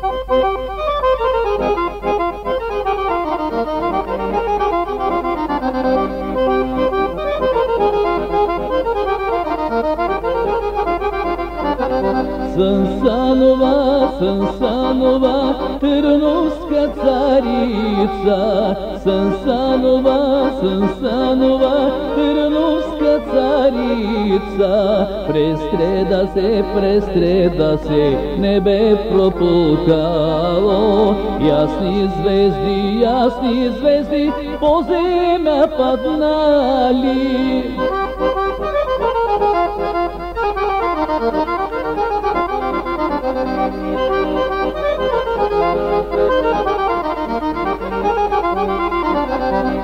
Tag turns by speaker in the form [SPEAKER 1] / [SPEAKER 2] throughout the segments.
[SPEAKER 1] Música Сансанова, Сансанова, Търновска царица. Сансанова, Сансанова, Търновска царица. Престреда се, престреда се, небе пропукало. Ясни звезди, ясни звезди, по земя паднали.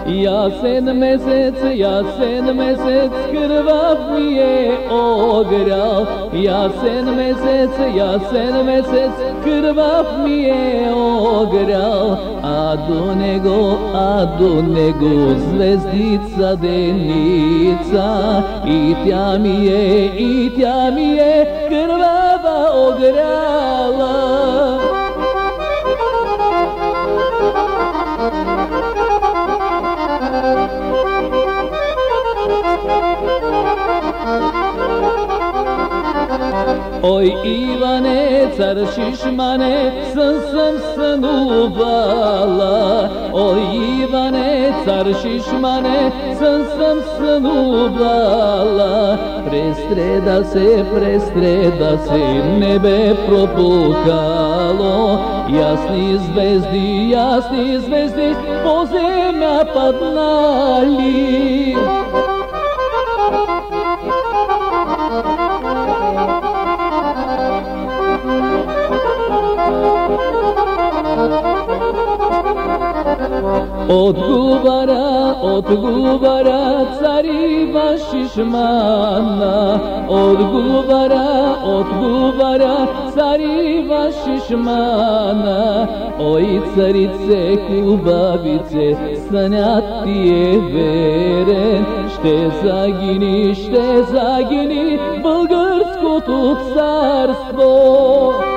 [SPEAKER 1] Yasen mesec, Yasen mesec, krvavi je ograv. Jasen mesec, Jasen mesec, krvav mi je ograv. A do nego, a do nego, zvezdica denica. I tja mi je, i tja mi je, krvava ograv. Oi Ivane, țar și șmane, să să să nu bala. Oi Ivane, țar și șmane, să să să nu bala. Prestreda se, prestreda se, nebe propukalo. Jasni zvezdi, jasni zvezdi, po zemlja padnali. Отговаря, отговаря царива Шишмана. Отговаря, отговаря царива Шишмана. Ой, царице, хубавице, сънят ти е верен. Ще загини, ще загини българското царство.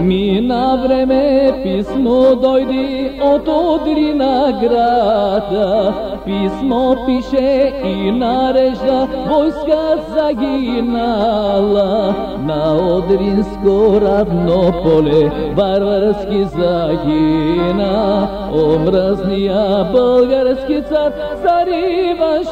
[SPEAKER 1] Мина време писмо дойди от Одрина града. Писмо пише и нарежда войска загинала. На Одринско равно поле варварски загина. Омразния български цар цар Иван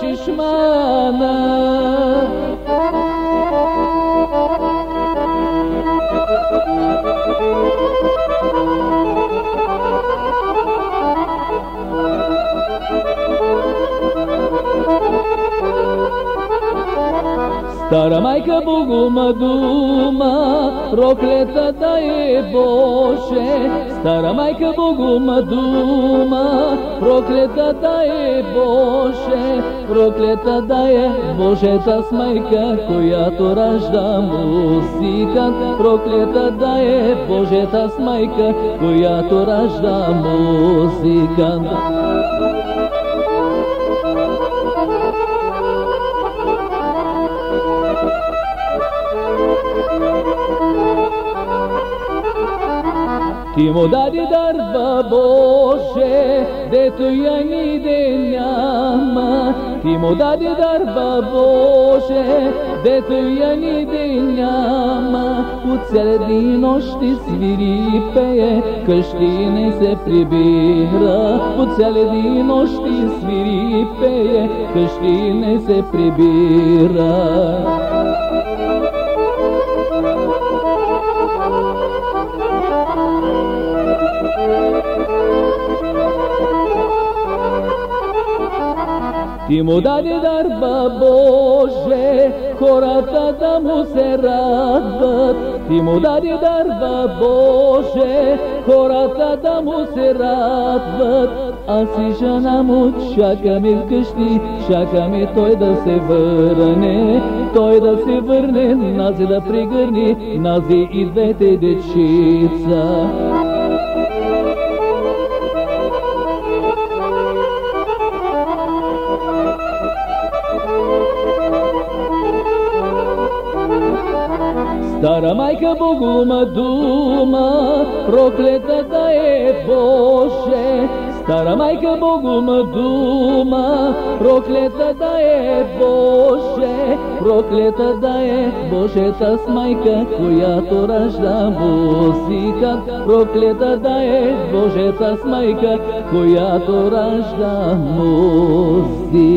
[SPEAKER 1] Стара майка Богума дума, проклетата е Боже. Стара майка Богума дума, проклетата е Боже. Проклетата е Божета с майка, която ражда музикант. Проклетата е Божета с майка, която ражда музикант. Ти му даде дарба Боже, дето я ниде няма. Ти му даде дарба Боже, дето я ниде няма. По цели нощи свири и пее, къщи не се прибира. По цели нощи свири и пее, къщи не се прибира. Ти му даде дарба Боже, хората да му се радват. Ти му даде дарба Боже, хората да му се радват. Аз и жена му чакаме вкъщи, чакаме той да се върне, той да се върне, нази да пригърне, нази и двете дечица. Стара майка Богу ма дума, проклетата е Боже. Стара майка Богу ма дума, проклетата е Боже. Проклетата е Божета с майка, която ражда музика. Проклетата е Божета с майка, която ражда музика.